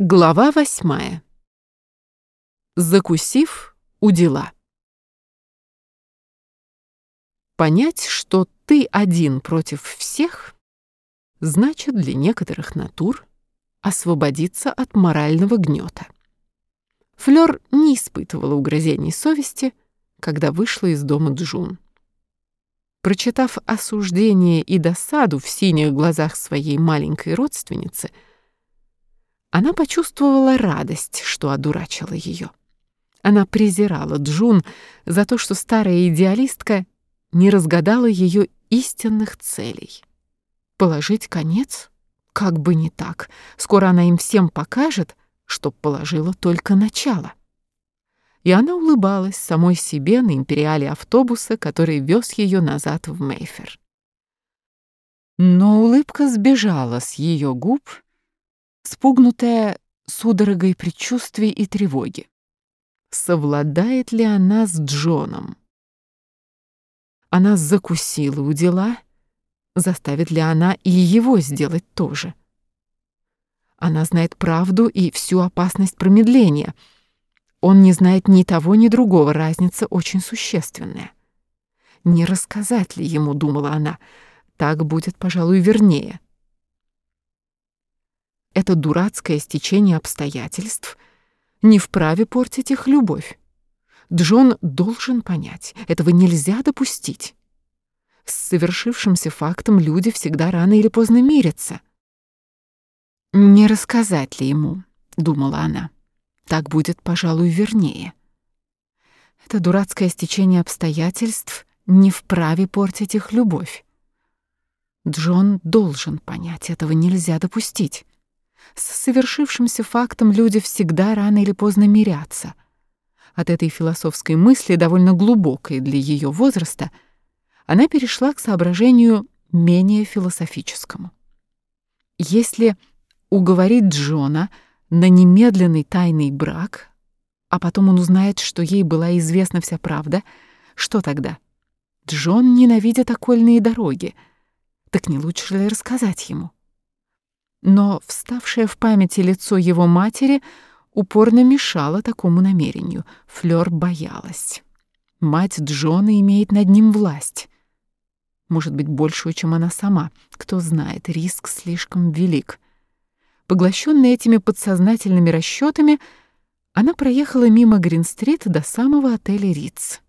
Глава восьмая. Закусив у дела. Понять, что ты один против всех, значит для некоторых натур освободиться от морального гнета. Флёр не испытывала угрызений совести, когда вышла из дома Джун. Прочитав осуждение и досаду в синих глазах своей маленькой родственницы, она почувствовала радость, что одурачила ее. Она презирала Джун за то, что старая идеалистка не разгадала ее истинных целей. Положить конец? Как бы не так. Скоро она им всем покажет, что положила только начало. И она улыбалась самой себе на империале автобуса, который вез ее назад в Мейфер. Но улыбка сбежала с ее губ, спугнутая судорогой предчувствий и тревоги. Совладает ли она с Джоном? Она закусила у дела, заставит ли она и его сделать то же? Она знает правду и всю опасность промедления. Он не знает ни того, ни другого, разница очень существенная. Не рассказать ли ему, думала она, так будет, пожалуй, вернее это дурацкое стечение обстоятельств не вправе портить их любовь. Джон должен понять, этого нельзя допустить. С совершившимся фактом люди всегда рано или поздно мирятся. «Не рассказать ли ему?» — думала она. «Так будет, пожалуй, вернее». Это дурацкое стечение обстоятельств не вправе портить их любовь. Джон должен понять, этого нельзя допустить. С совершившимся фактом люди всегда рано или поздно мирятся. От этой философской мысли, довольно глубокой для ее возраста, она перешла к соображению менее философическому. Если уговорить Джона на немедленный тайный брак, а потом он узнает, что ей была известна вся правда, что тогда? Джон ненавидит окольные дороги. Так не лучше ли рассказать ему? Но вставшее в памяти лицо его матери упорно мешало такому намерению. Флёр боялась. Мать Джона имеет над ним власть. Может быть, большую, чем она сама. Кто знает, риск слишком велик. Поглощенная этими подсознательными расчетами, она проехала мимо Грин-стрит до самого отеля Риц.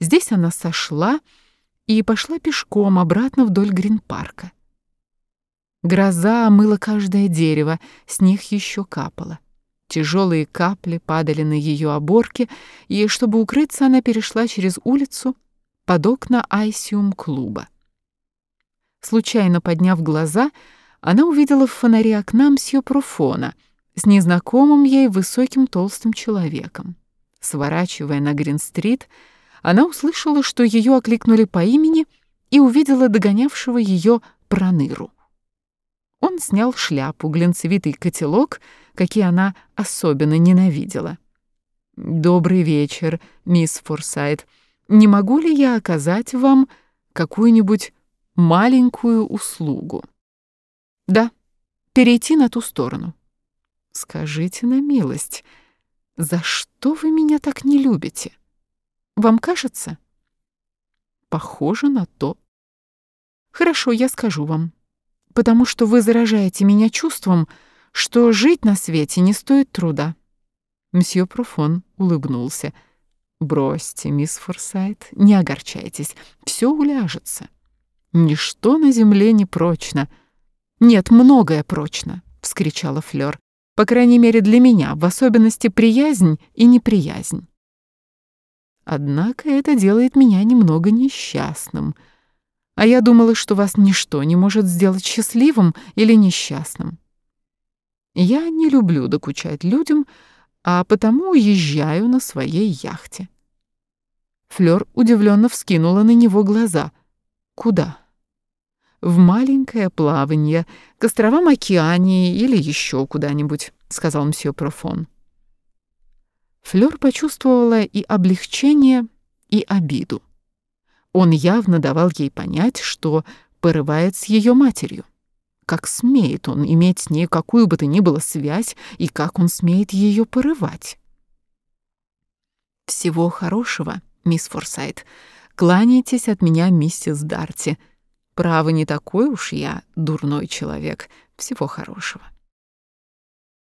Здесь она сошла и пошла пешком обратно вдоль Грин-парка. Гроза омыла каждое дерево, с них еще капало. Тяжелые капли падали на ее оборки, и, чтобы укрыться, она перешла через улицу под окна Айсиум-клуба. Случайно подняв глаза, она увидела в фонаре окна мсье Пруфона с незнакомым ей высоким толстым человеком. Сворачивая на Грин-стрит, она услышала, что ее окликнули по имени и увидела догонявшего ее проныру. Он снял шляпу, глянцевитый котелок, какие она особенно ненавидела. «Добрый вечер, мисс Форсайт. Не могу ли я оказать вам какую-нибудь маленькую услугу?» «Да, перейти на ту сторону». «Скажите на милость, за что вы меня так не любите? Вам кажется?» «Похоже на то». «Хорошо, я скажу вам потому что вы заражаете меня чувством, что жить на свете не стоит труда». Мсье Пруфон улыбнулся. «Бросьте, мисс Форсайт, не огорчайтесь, все уляжется. Ничто на земле не прочно. Нет, многое прочно», — вскричала Флёр. «По крайней мере для меня, в особенности приязнь и неприязнь». Однако это делает меня немного несчастным — а я думала, что вас ничто не может сделать счастливым или несчастным. Я не люблю докучать людям, а потому уезжаю на своей яхте. Флёр удивленно вскинула на него глаза. Куда? В маленькое плавание, к островам Океании или еще куда-нибудь, сказал мсье Профон. Флёр почувствовала и облегчение, и обиду. Он явно давал ей понять, что порывает с ее матерью. Как смеет он иметь с ней какую бы то ни было связь, и как он смеет ее порывать? Всего хорошего, мисс Форсайт. Кланяйтесь от меня, миссис Дарти. Право, не такой уж я дурной человек. Всего хорошего.